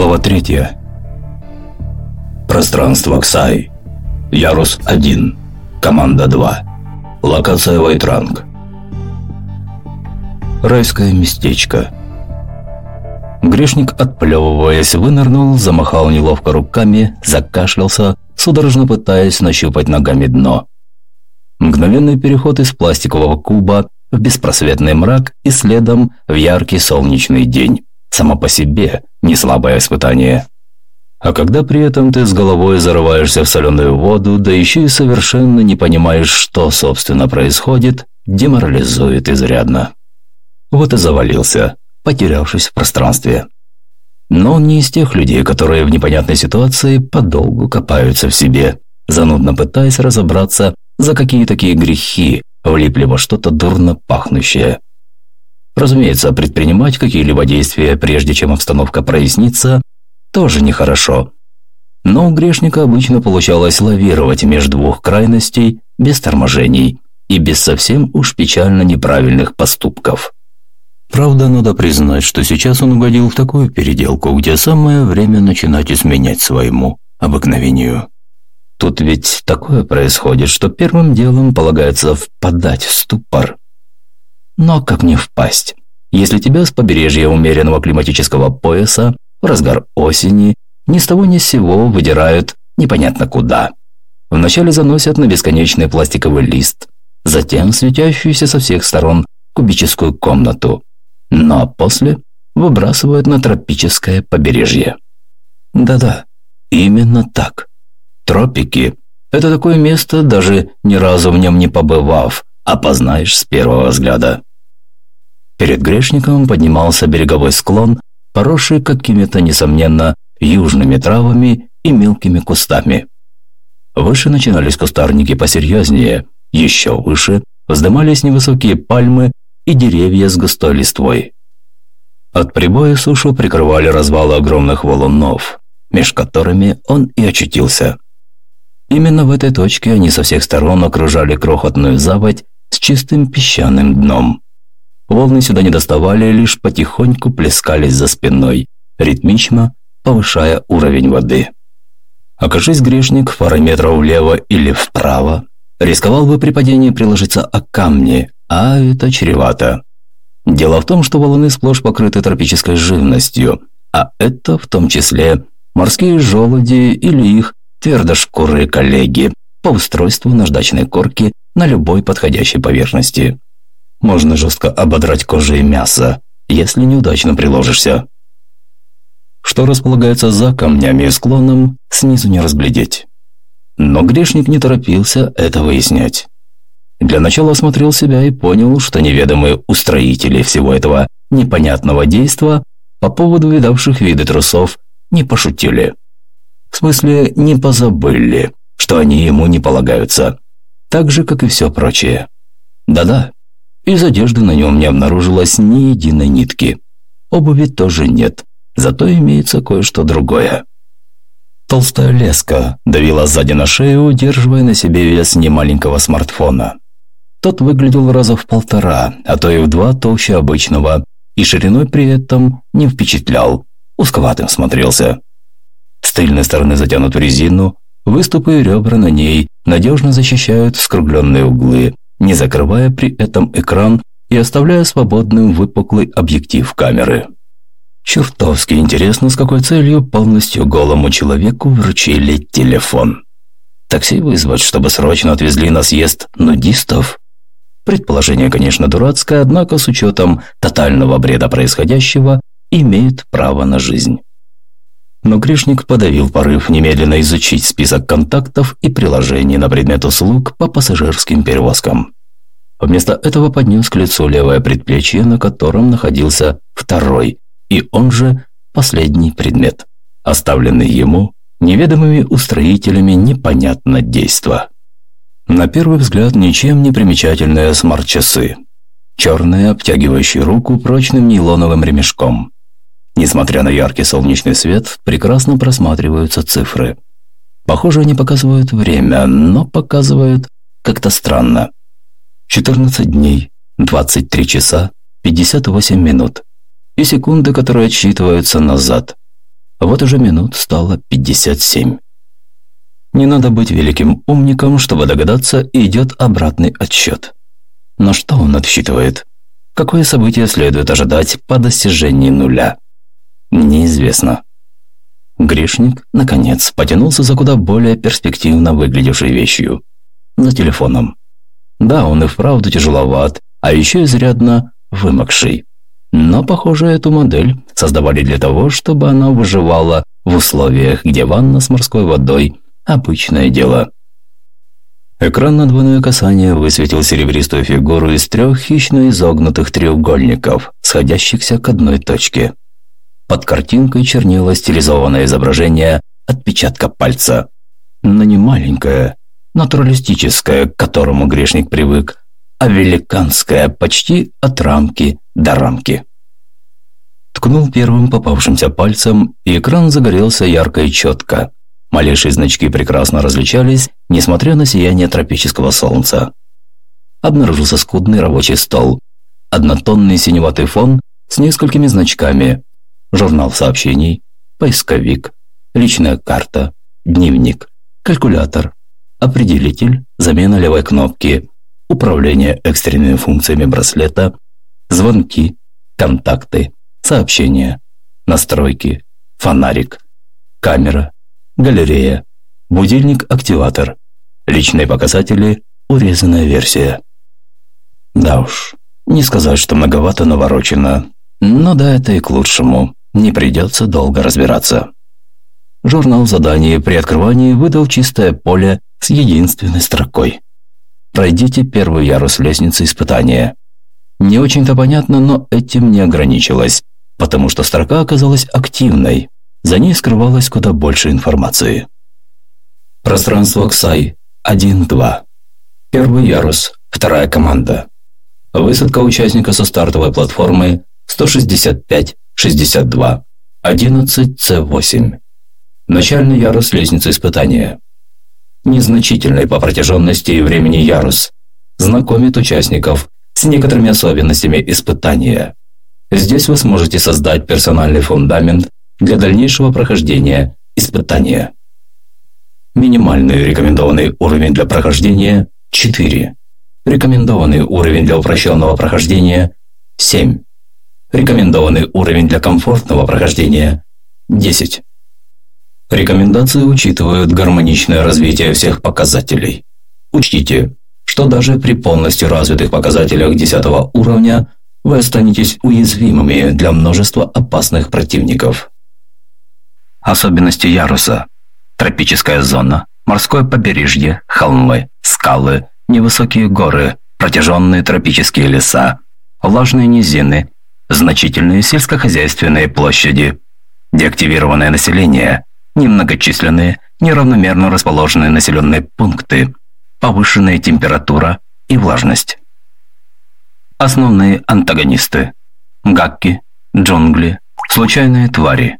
Глава 3. Пространство Ксай. Ярус 1. Команда 2. Локация Вайтранг. Райское местечко. Грешник, отплевываясь, вынырнул, замахал неловко руками, закашлялся, судорожно пытаясь нащупать ногами дно. Мгновенный переход из пластикового куба в беспросветный мрак и следом в яркий солнечный день само по себе не слабое испытание. А когда при этом ты с головой зарываешься в соленую воду, да еще и совершенно не понимаешь, что, собственно, происходит, деморализует изрядно. Вот и завалился, потерявшись в пространстве. Но он не из тех людей, которые в непонятной ситуации подолгу копаются в себе, занудно пытаясь разобраться, за какие такие грехи влипли во что-то дурно пахнущее. Разумеется, предпринимать какие-либо действия, прежде чем обстановка прояснится, тоже нехорошо. Но у грешника обычно получалось лавировать между двух крайностей без торможений и без совсем уж печально неправильных поступков. Правда, надо признать, что сейчас он угодил в такую переделку, где самое время начинать изменять своему обыкновению. Тут ведь такое происходит, что первым делом полагается впадать в ступор. Но как не впасть? Если тебя с побережья умеренного климатического пояса в разгар осени ни с того ни с сего выдирают непонятно куда. Вначале заносят на бесконечный пластиковый лист, затем светящуюся со всех сторон кубическую комнату, ну а после выбрасывают на тропическое побережье. Да-да, именно так. Тропики – это такое место, даже ни разу в нем не побывав, опознаешь с первого взгляда. Перед грешником поднимался береговой склон, поросший какими-то, несомненно, южными травами и мелкими кустами. Выше начинались кустарники посерьезнее, еще выше вздымались невысокие пальмы и деревья с густой листвой. От прибоя сушу прикрывали развалы огромных валунов, меж которыми он и очутился. Именно в этой точке они со всех сторон окружали крохотную заводь с чистым песчаным дном. Волны сюда не доставали, лишь потихоньку плескались за спиной, ритмично повышая уровень воды. Окажись грешник парой метров влево или вправо, рисковал бы при падении приложиться о камни, а это чревато. Дело в том, что валуны сплошь покрыты тропической живностью, а это в том числе морские желуди или их твердошкурые коллеги по устройству наждачной корки на любой подходящей поверхности можно жестко ободрать кожу и мясо, если неудачно приложишься. Что располагается за камнями и склоном, снизу не разглядеть. Но грешник не торопился это выяснять. Для начала осмотрел себя и понял, что неведомые устроители всего этого непонятного действа по поводу видавших виды трусов не пошутили. В смысле, не позабыли, что они ему не полагаются. Так же, как и все прочее. Да-да, из одежды на нем не обнаружилось ни единой нитки. Обуви тоже нет, зато имеется кое-что другое. Толстая леска давила сзади на шею, удерживая на себе вес немаленького смартфона. Тот выглядел раза в полтора, а то и в два толще обычного, и шириной при этом не впечатлял, узковатым смотрелся. С тыльной стороны затянут резину, выступы и ребра на ней надежно защищают скругленные углы, не закрывая при этом экран и оставляя свободным выпуклый объектив камеры. Чертовски интересно, с какой целью полностью голому человеку вручили телефон. Такси вызвать, чтобы срочно отвезли на съезд нудистов? Предположение, конечно, дурацкое, однако с учетом тотального бреда происходящего имеет право на жизнь. Но грешник подавил порыв немедленно изучить список контактов и приложений на предмет услуг по пассажирским перевозкам. Вместо этого поднес к лицу левое предплечье, на котором находился второй, и он же последний предмет, оставленный ему неведомыми устроителями непонятно действа. На первый взгляд ничем не примечательные смарт-часы. Черные, обтягивающие руку прочным нейлоновым ремешком. Несмотря на яркий солнечный свет, прекрасно просматриваются цифры. Похоже, они показывают время, но показывают как-то странно. 14 дней, 23 часа, 58 минут и секунды, которые отсчитываются назад. Вот уже минут стало 57. Не надо быть великим умником, чтобы догадаться, идет обратный отсчет. Но что он отсчитывает? Какое событие следует ожидать по достижении нуля? Неизвестно. Грешник, наконец, потянулся за куда более перспективно выглядевшей вещью. За телефоном. Да, он и вправду тяжеловат, а еще изрядно вымокший. Но, похоже, эту модель создавали для того, чтобы она выживала в условиях, где ванна с морской водой – обычное дело. Экран на двойное касание высветил серебристую фигуру из трех хищно изогнутых треугольников, сходящихся к одной точке. Под картинкой чернило стилизованное изображение отпечатка пальца. Но не маленькое, натуралистическое, к которому грешник привык, а великанское, почти от рамки до рамки. Ткнул первым попавшимся пальцем, и экран загорелся ярко и четко. Малейшие значки прекрасно различались, несмотря на сияние тропического солнца. Обнаружился скудный рабочий стол. Однотонный синеватый фон с несколькими значками, журнал сообщений, поисковик, личная карта, дневник, калькулятор, определитель, замена левой кнопки, управление экстренными функциями браслета, звонки, контакты, сообщения, настройки, фонарик, камера, галерея, будильник-активатор, личные показатели, урезанная версия. Да уж, не сказать, что многовато наворочено, но да, это и к лучшему не придется долго разбираться. Журнал заданий при открывании выдал чистое поле с единственной строкой. Пройдите первый ярус лестницы испытания. Не очень-то понятно, но этим не ограничилось, потому что строка оказалась активной. За ней скрывалось куда больше информации. Пространство Ксай 1-2. Первый ярус, вторая команда. Высадка участника со стартовой платформы 165 62. 11С8. Начальный ярус лестницы испытания. Незначительный по протяженности и времени ярус. Знакомит участников с некоторыми особенностями испытания. Здесь вы сможете создать персональный фундамент для дальнейшего прохождения испытания. Минимальный рекомендованный уровень для прохождения – 4. Рекомендованный уровень для упрощенного прохождения – 7. Рекомендованный уровень для комфортного прохождения – 10. Рекомендации учитывают гармоничное развитие всех показателей. Учтите, что даже при полностью развитых показателях 10 уровня вы останетесь уязвимыми для множества опасных противников. Особенности яруса. Тропическая зона, морское побережье, холмы, скалы, невысокие горы, протяженные тропические леса, влажные низины, значительные сельскохозяйственные площади, деактивированное население, немногочисленные, неравномерно расположенные населенные пункты, повышенная температура и влажность. Основные антагонисты – гакки, джунгли, случайные твари.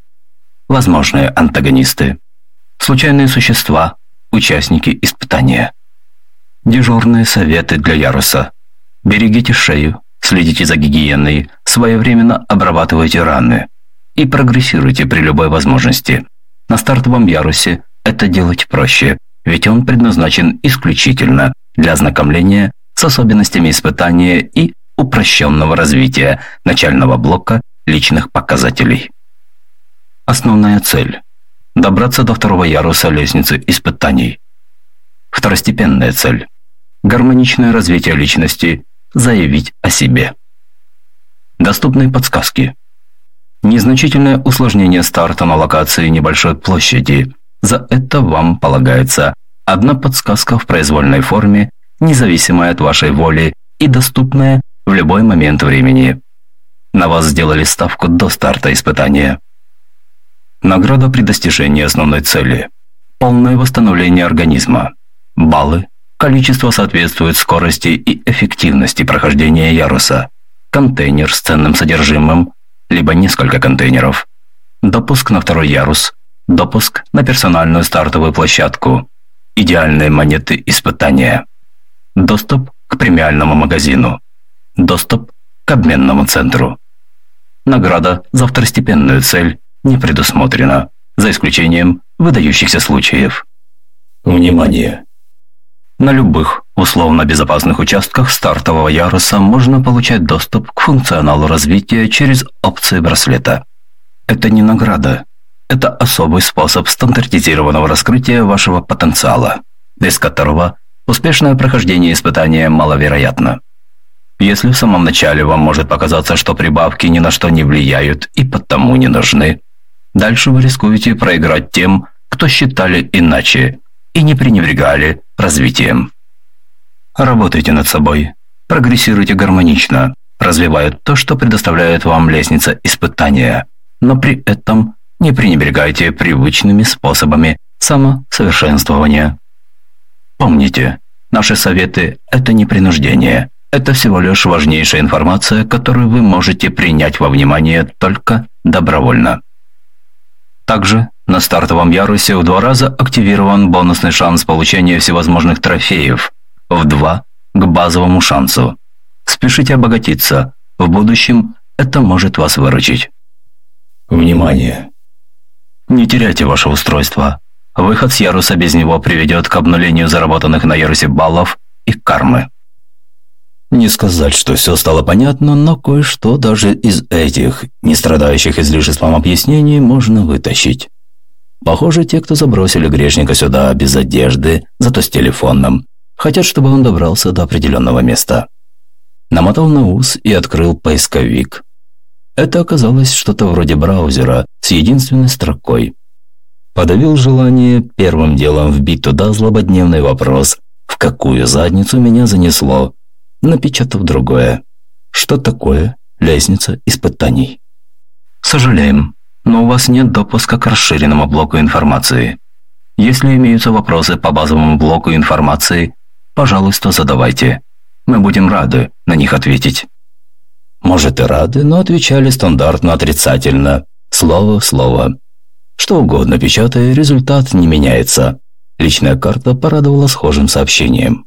Возможные антагонисты – случайные существа, участники испытания. Дежурные советы для яруса. Берегите шею, следите за гигиеной, своевременно обрабатывайте раны и прогрессируйте при любой возможности. На стартовом ярусе это делать проще, ведь он предназначен исключительно для ознакомления с особенностями испытания и упрощенного развития начального блока личных показателей. Основная цель – добраться до второго яруса лестницы испытаний. Второстепенная цель – гармоничное развитие личности, заявить о себе. Доступные подсказки. Незначительное усложнение старта на локации небольшой площади. За это вам полагается одна подсказка в произвольной форме, независимая от вашей воли и доступная в любой момент времени. На вас сделали ставку до старта испытания. Награда при достижении основной цели. Полное восстановление организма. Баллы. Количество соответствует скорости и эффективности прохождения яруса контейнер с ценным содержимым, либо несколько контейнеров, допуск на второй ярус, допуск на персональную стартовую площадку, идеальные монеты испытания, доступ к премиальному магазину, доступ к обменному центру. Награда за второстепенную цель не предусмотрена. за исключением выдающихся случаев. Внимание! На любых условно безопасных участках стартового яруса можно получать доступ к функционалу развития через опции браслета. Это не награда. Это особый способ стандартизированного раскрытия вашего потенциала, без которого успешное прохождение испытания маловероятно. Если в самом начале вам может показаться, что прибавки ни на что не влияют и потому не нужны, дальше вы рискуете проиграть тем, кто считали иначе и не пренебрегали развитием. Работайте над собой, прогрессируйте гармонично, развивая то, что предоставляет вам лестница испытания, но при этом не пренебрегайте привычными способами самосовершенствования. Помните, наши советы – это не принуждение, это всего лишь важнейшая информация, которую вы можете принять во внимание только добровольно. Также на стартовом ярусе в два раза активирован бонусный шанс получения всевозможных трофеев в два к базовому шансу. Спешите обогатиться, в будущем это может вас выручить. Внимание! Не теряйте ваше устройство. Выход с яруса без него приведет к обнулению заработанных на ярусе баллов и кармы. Не сказать, что все стало понятно, но кое-что даже из этих, не страдающих излишеством объяснений, можно вытащить. Похоже, те, кто забросили грешника сюда без одежды, зато с телефоном, хотят, чтобы он добрался до определенного места. Намотал на ус и открыл поисковик. Это оказалось что-то вроде браузера с единственной строкой. Подавил желание первым делом вбить туда злободневный вопрос «В какую задницу меня занесло?» напечатав другое. Что такое лестница испытаний? Сожалеем, но у вас нет допуска к расширенному блоку информации. Если имеются вопросы по базовому блоку информации, пожалуйста, задавайте. Мы будем рады на них ответить. Может и рады, но отвечали стандартно отрицательно, слово в слово. Что угодно печатая, результат не меняется. Личная карта порадовала схожим сообщением.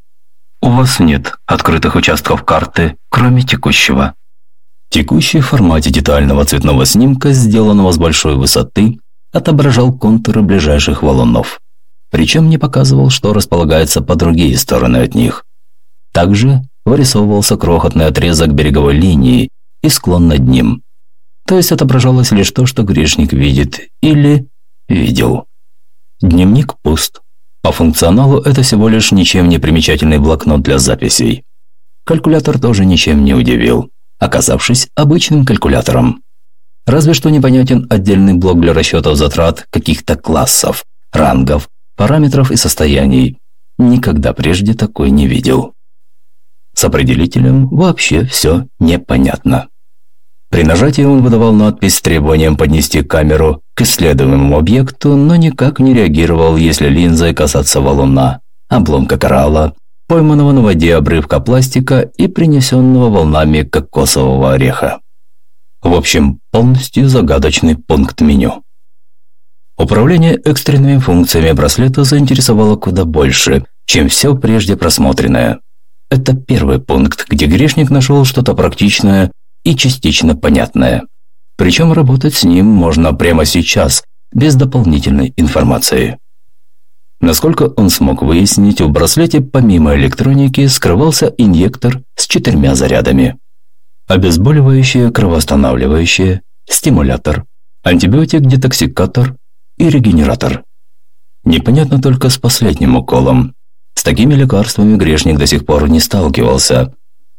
У вас нет открытых участков карты, кроме текущего. Текущий в формате детального цветного снимка, сделанного с большой высоты, отображал контуры ближайших валунов. Причем не показывал, что располагается по другие стороны от них. Также вырисовывался крохотный отрезок береговой линии и склон над ним. То есть отображалось лишь то, что грешник видит или видел. Дневник пуст. По функционалу это всего лишь ничем не примечательный блокнот для записей. Калькулятор тоже ничем не удивил, оказавшись обычным калькулятором. Разве что непонятен отдельный блок для расчетов затрат каких-то классов, рангов, параметров и состояний. Никогда прежде такой не видел. С определителем вообще все непонятно. При нажатии он выдавал надпись с требованием поднести камеру к исследуемому объекту, но никак не реагировал, если линзой касаться валуна, обломка коралла, пойманного на воде обрывка пластика и принесенного волнами кокосового ореха. В общем, полностью загадочный пункт меню. Управление экстренными функциями браслета заинтересовало куда больше, чем все прежде просмотренное. Это первый пункт, где грешник нашел что-то практичное и частично понятное. Причем работать с ним можно прямо сейчас, без дополнительной информации. Насколько он смог выяснить, в браслете помимо электроники скрывался инъектор с четырьмя зарядами. Обезболивающее, кровоостанавливающее, стимулятор, антибиотик-детоксикатор и регенератор. Непонятно только с последним уколом. С такими лекарствами грешник до сих пор не сталкивался.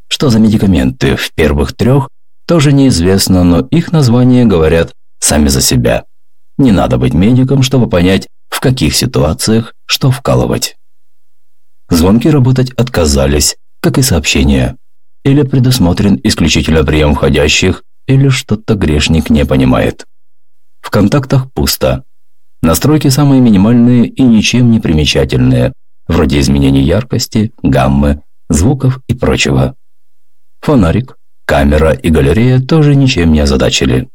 Что за медикаменты в первых трех тоже неизвестно, но их названия говорят сами за себя. Не надо быть медиком, чтобы понять, в каких ситуациях что вкалывать. Звонки работать отказались, как и сообщения. Или предусмотрен исключительно прием входящих, или что-то грешник не понимает. В контактах пусто. Настройки самые минимальные и ничем не примечательные, вроде изменений яркости, гаммы, звуков и прочего. Фонарик, Камера и галерея тоже ничем не озадачили.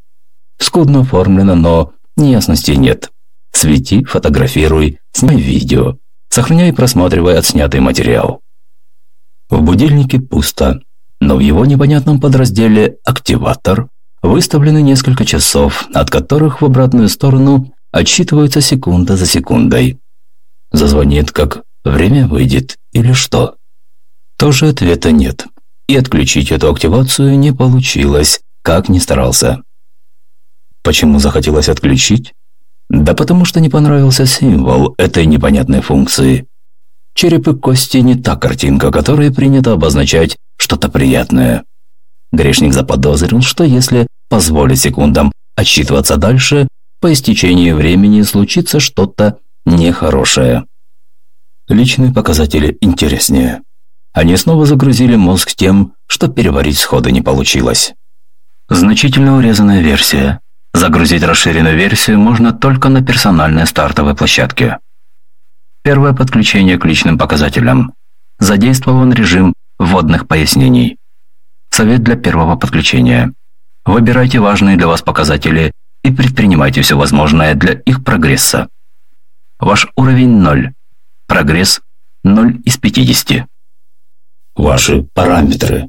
Скудно оформлено, но неясностей нет. Свети, фотографируй, снимай видео, сохраняй и просматривай отснятый материал. В будильнике пусто, но в его непонятном подразделе «Активатор» выставлены несколько часов, от которых в обратную сторону отсчитываются секунда за секундой. Зазвонит, как время выйдет или что? Тоже ответа нет. И отключить эту активацию не получилось, как ни старался. Почему захотелось отключить? Да потому что не понравился символ этой непонятной функции. Череп и кости не та картинка, которой принято обозначать что-то приятное. Грешник заподозрил, что если позволить секундам отсчитываться дальше, по истечении времени случится что-то нехорошее. Личные показатели интереснее. Они снова загрузили мозг тем, что переварить сходу не получилось. Значительно урезанная версия. Загрузить расширенную версию можно только на персональной стартовой площадке. Первое подключение к личным показателям. Задействован режим вводных пояснений. Совет для первого подключения. Выбирайте важные для вас показатели и предпринимайте все возможное для их прогресса. Ваш уровень 0. Прогресс 0 из 50. Ваши параметры.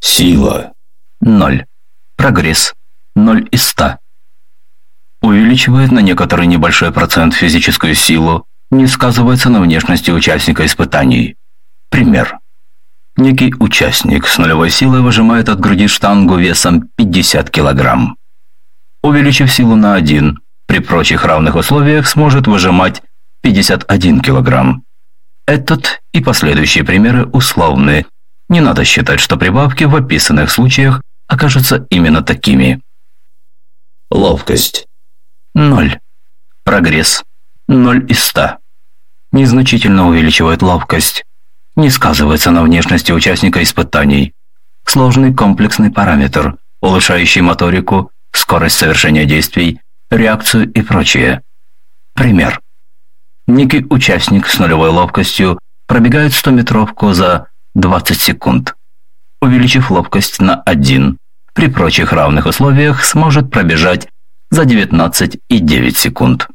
Сила. 0. Прогресс 0 из 100. Увеличивает на некоторый небольшой процент физическую силу, не сказывается на внешности участника испытаний. Пример. Некий участник с нулевой силой выжимает от груди штангу весом 50 кг. Увеличив силу на 1, при прочих равных условиях сможет выжимать 51 кг. Этот и последующие примеры условны. Не надо считать, что прибавки в описанных случаях окажутся именно такими. Ловкость. 0. Прогресс. 0 из 100. Незначительно увеличивает ловкость не сказывается на внешности участника испытаний. Сложный комплексный параметр, улучшающий моторику, скорость совершения действий, реакцию и прочее. Пример. Некий участник с нулевой ловкостью пробегает 100-метровку за 20 секунд. Увеличив ловкость на 1, при прочих равных условиях сможет пробежать за 19,9 секунд.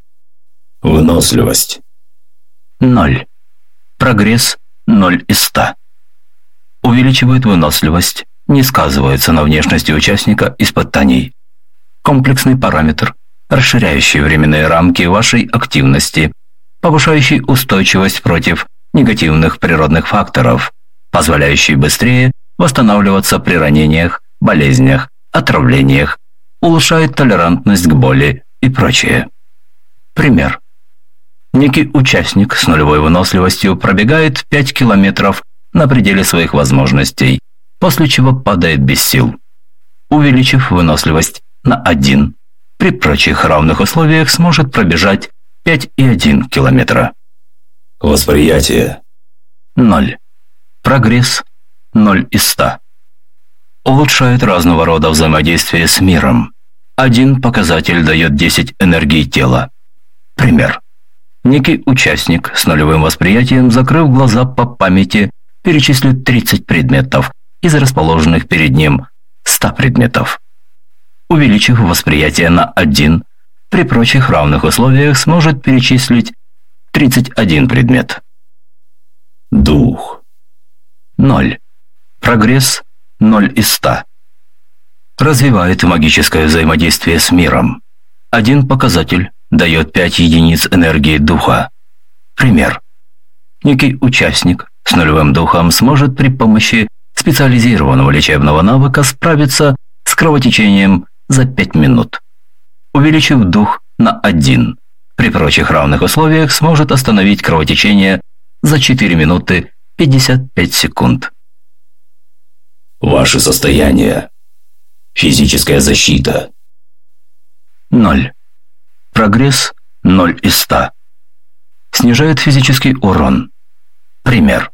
Выносливость. 0. Прогресс 0 из 100. Увеличивает выносливость, не сказывается на внешности участника испытаний. Комплексный параметр, расширяющий временные рамки вашей активности, повышающий устойчивость против негативных природных факторов, позволяющий быстрее восстанавливаться при ранениях, болезнях, отравлениях, улучшает толерантность к боли и прочее. Пример. Некий участник с нулевой выносливостью пробегает 5 километров на пределе своих возможностей, после чего падает без сил. Увеличив выносливость на 1, при прочих равных условиях сможет пробежать 5,1 километра. Восприятие. 0. Прогресс 0 из 100. Улучшает разного рода взаимодействие с миром. Один показатель дает 10 энергии тела. Пример. Некий участник с нулевым восприятием, закрыв глаза по памяти, перечислит 30 предметов из расположенных перед ним 100 предметов. Увеличив восприятие на 1, при прочих равных условиях сможет перечислить 31 предмет. Дух. 0. Прогресс 0 из 100. Развивает магическое взаимодействие с миром. Один показатель дает 5 единиц энергии духа. Пример. Некий участник с нулевым духом сможет при помощи специализированного лечебного навыка справиться с кровотечением за 5 минут. Увеличив дух на 1, при прочих равных условиях сможет остановить кровотечение за 4 минуты 55 секунд. Ваше состояние. Физическая защита. 0. Прогресс 0 из 100. Снижает физический урон. Пример.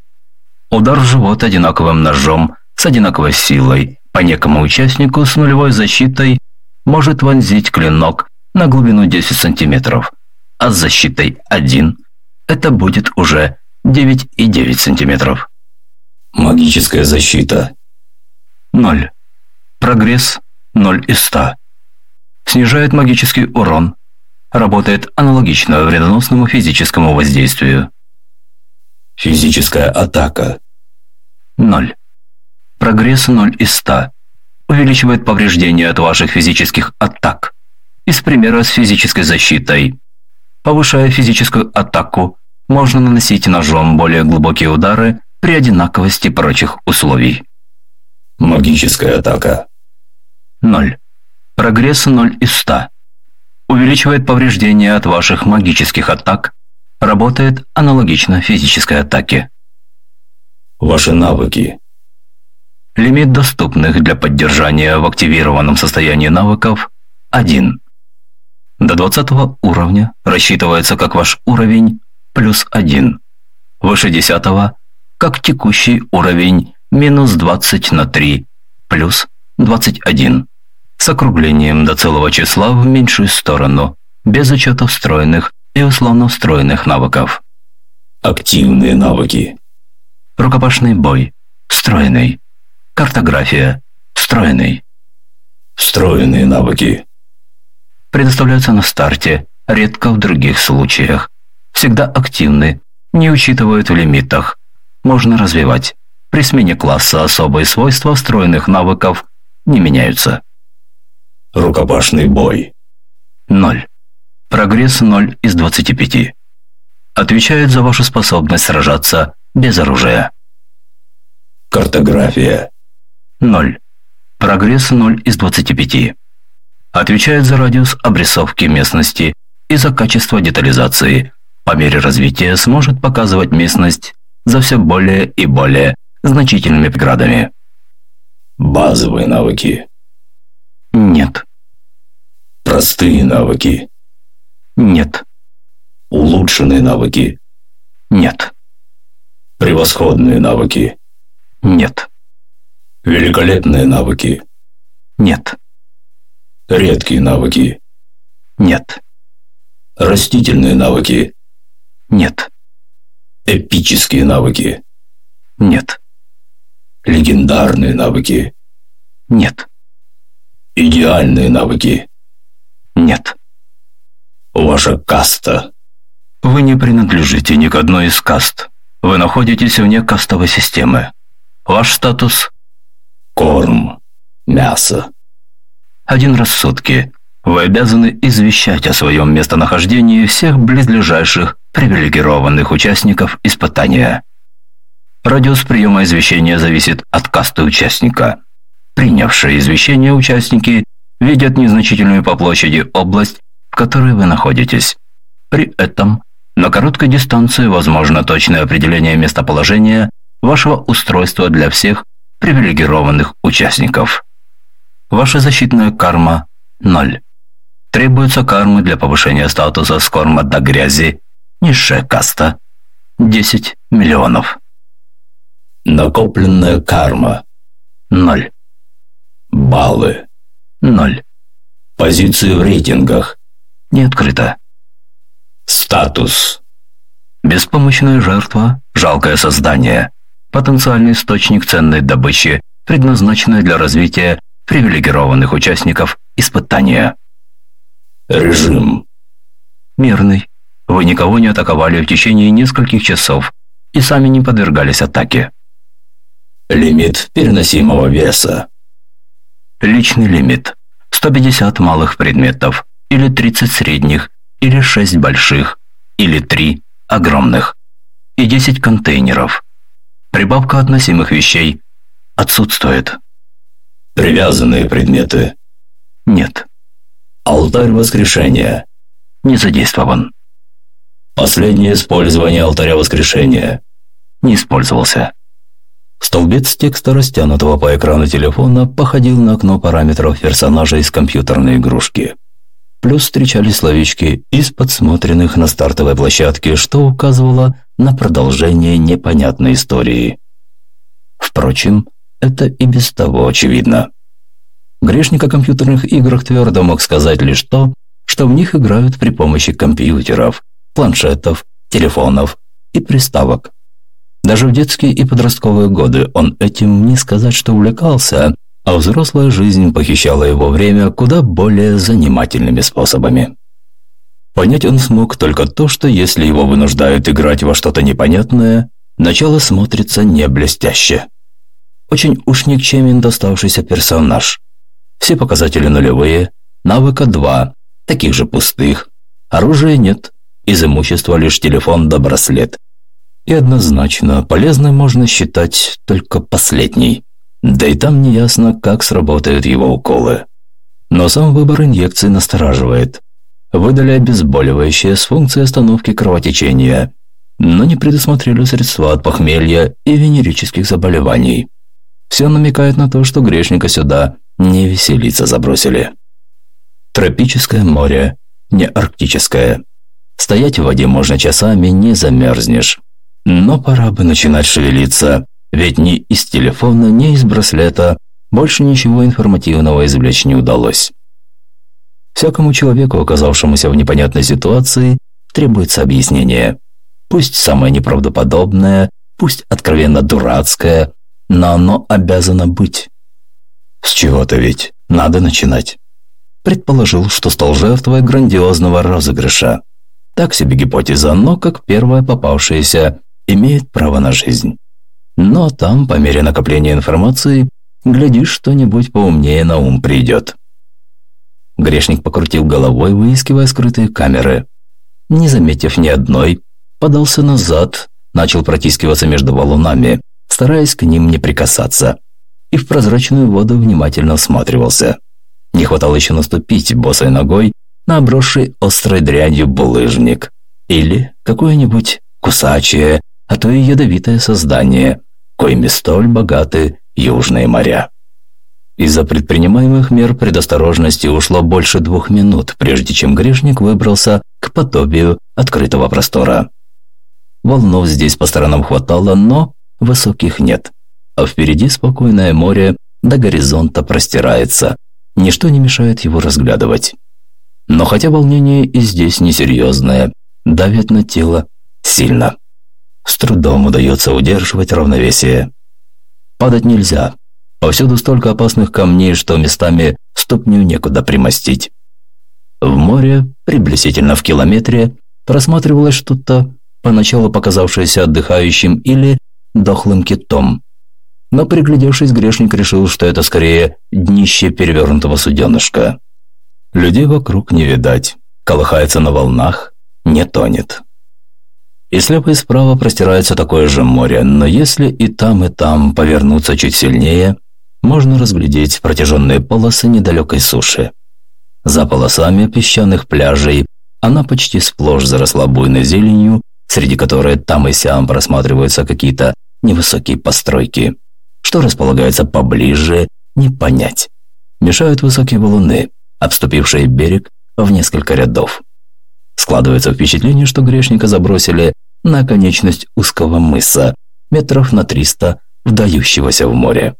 Удар в живот одинаковым ножом с одинаковой силой по некому участнику с нулевой защитой может вонзить клинок на глубину 10 см, а с защитой 1 это будет уже 9,9 см. Магическая защита. 0. Прогресс 0 из 100. Снижает магический урон работает аналогично вредоносному физическому воздействию. Физическая атака. 0. Прогресс 0 из 100. Увеличивает повреждения от ваших физических атак. из примера с физической защитой. Повышая физическую атаку, можно наносить ножом более глубокие удары при одинаковости прочих условий. Магическая атака. 0. Прогресс 0 из 100. Увеличивает повреждения от ваших магических атак. Работает аналогично физической атаке. Ваши навыки. Лимит доступных для поддержания в активированном состоянии навыков – 1. До 20 уровня рассчитывается как ваш уровень плюс 1. Выше 10 как текущий уровень минус 20 на 3 плюс 21. С округлением до целого числа в меньшую сторону, без учета встроенных и условно встроенных навыков. Активные навыки. Рукопашный бой. Встроенный. Картография. Встроенный. Встроенные навыки. Предоставляются на старте, редко в других случаях. Всегда активны, не учитывают в лимитах. Можно развивать. При смене класса особые свойства встроенных навыков не меняются. Рукопашный бой. 0. Прогресс 0 из 25. Отвечает за вашу способность сражаться без оружия. Картография. 0. Прогресс 0 из 25. Отвечает за радиус обрисовки местности и за качество детализации. По мере развития сможет показывать местность за все более и более значительными преградами. Базовые навыки. Нет. Простые навыки. Нет. Улучшенные навыки. Нет. Превосходные навыки. Нет. Великолепные навыки. Нет. Редкие навыки. Нет. Растительные навыки. Нет. Эпические навыки. Нет. Легендарные навыки. Нет. Идеальные навыки. Нет. Ваша каста. Вы не принадлежите ни к одной из каст. Вы находитесь вне кастовой системы. Ваш статус Корм. Мясо. один раз в сутки. Вы обязаны извещать о своем местонахождении всех близлежащих привилегированных участников испытания. Радиус приема извещения зависит от касты участника. Принявшие извещение участники видят незначительную по площади область, в которой вы находитесь. При этом на короткой дистанции возможно точное определение местоположения вашего устройства для всех привилегированных участников. Ваша защитная карма – 0. Требуется кармы для повышения статуса с корма до грязи, низшая каста – 10 миллионов. Накопленная карма. 0. Баллы. 0. Позиции в рейтингах. Не открыто. Статус. Беспомощная жертва – жалкое создание. Потенциальный источник ценной добычи, предназначенной для развития привилегированных участников испытания. Режим. Мирный. Вы никого не атаковали в течение нескольких часов и сами не подвергались атаке. Лимит переносимого веса. Личный лимит. 150 малых предметов, или 30 средних, или 6 больших, или 3 огромных, и 10 контейнеров. Прибавка относимых вещей отсутствует. Привязанные предметы. Нет, Алтарь воскрешения. не задействован, Последнее использование алтаря воскрешения. не использовался. Столбец текста, растянутого по экрану телефона, походил на окно параметров персонажа из компьютерной игрушки. Плюс встречались словечки из подсмотренных на стартовой площадке, что указывало на продолжение непонятной истории. Впрочем, это и без того очевидно. Грешник о компьютерных играх твердо мог сказать лишь то, что в них играют при помощи компьютеров, планшетов, телефонов и приставок. Даже в детские и подростковые годы он этим не сказать, что увлекался, а взрослая жизнь похищала его время куда более занимательными способами. Понять он смог только то, что если его вынуждают играть во что-то непонятное, начало смотрится не блестяще. Очень уж никчемен доставшийся персонаж. Все показатели нулевые, навыка 2, таких же пустых. Оружия нет, из имущества лишь телефон да браслет. И однозначно полезной можно считать только последний. Да и там неясно, как сработают его уколы. Но сам выбор инъекций настораживает. Выдали обезболивающее с функцией остановки кровотечения, но не предусмотрели средства от похмелья и венерических заболеваний. Все намекает на то, что грешника сюда не веселиться забросили. Тропическое море, не арктическое. Стоять в воде можно часами, не замерзнешь. Но пора бы начинать шевелиться, ведь ни из телефона, ни из браслета больше ничего информативного извлечь не удалось. Всякому человеку, оказавшемуся в непонятной ситуации, требуется объяснение. Пусть самое неправдоподобное, пусть откровенно дурацкое, но оно обязано быть. С чего-то ведь надо начинать. Предположил, что стал жертвой грандиозного розыгрыша. Так себе гипотеза, но как первая попавшаяся имеет право на жизнь. Но там, по мере накопления информации, глядишь, что-нибудь поумнее на ум придет. Грешник покрутил головой, выискивая скрытые камеры. Не заметив ни одной, подался назад, начал протискиваться между валунами, стараясь к ним не прикасаться, и в прозрачную воду внимательно всматривался. Не хватало еще наступить босой ногой на обросший острой дрянью булыжник или какое-нибудь кусачее, а то и ядовитое создание, коими столь богаты южные моря. Из-за предпринимаемых мер предосторожности ушло больше двух минут, прежде чем грешник выбрался к подобию открытого простора. Волнов здесь по сторонам хватало, но высоких нет. А впереди спокойное море до горизонта простирается. Ничто не мешает его разглядывать. Но хотя волнение и здесь несерьезное, давит на тело сильно. С трудом удается удерживать равновесие. Падать нельзя. Повсюду столько опасных камней, что местами ступню некуда примостить. В море, приблизительно в километре, просматривалось что-то, поначалу показавшееся отдыхающим или дохлым китом. Но приглядевшись, грешник решил, что это скорее днище перевернутого суденышка. Людей вокруг не видать, колыхается на волнах, не тонет. И слева и справа простирается такое же море, но если и там, и там повернуться чуть сильнее, можно разглядеть протяженные полосы недалекой суши. За полосами песчаных пляжей она почти сплошь заросла буйной зеленью, среди которой там и сям просматриваются какие-то невысокие постройки. Что располагается поближе, не понять. Мешают высокие валуны, обступившие берег в несколько рядов. Складывается впечатление, что грешника забросили на конечность узкого мыса, метров на 300, вдающегося в море.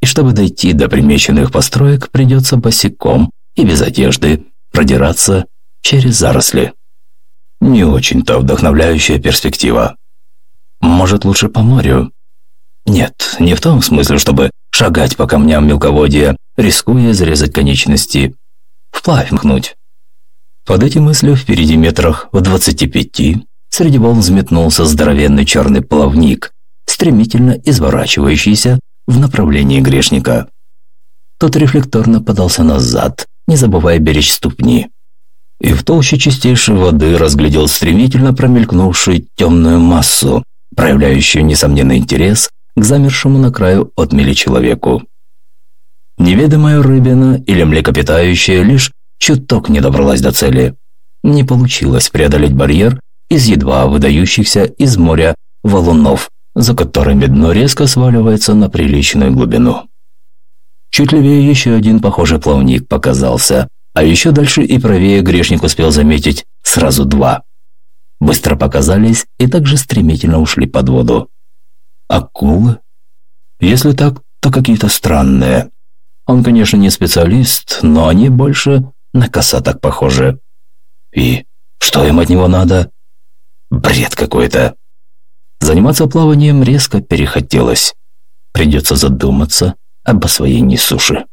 И чтобы дойти до примеченных построек, придется босиком и без одежды продираться через заросли. Не очень-то вдохновляющая перспектива. Может, лучше по морю? Нет, не в том смысле, чтобы шагать по камням мелководья, рискуя зарезать конечности. Вплавь махнуть. Под эти мысли впереди метрах в двадцати пяти среди волн взметнулся здоровенный черный плавник, стремительно изворачивающийся в направлении грешника. Тот рефлекторно подался назад, не забывая беречь ступни. И в толще чистейшей воды разглядел стремительно промелькнувшую темную массу, проявляющую несомненный интерес к замершему на краю отмели человеку. Неведомая рыбина или млекопитающая лишь чуток не добралась до цели. Не получилось преодолеть барьер из едва выдающихся из моря валунов, за которыми дно резко сваливается на приличную глубину. Чуть левее еще один похожий плавник показался, а еще дальше и правее грешник успел заметить сразу два. Быстро показались и также стремительно ушли под воду. Акулы? Если так, то какие-то странные. Он, конечно, не специалист, но они больше на косаток похожи. И что им от него надо? Бред какой-то. Заниматься плаванием резко перехотелось. Придется задуматься об освоении суши.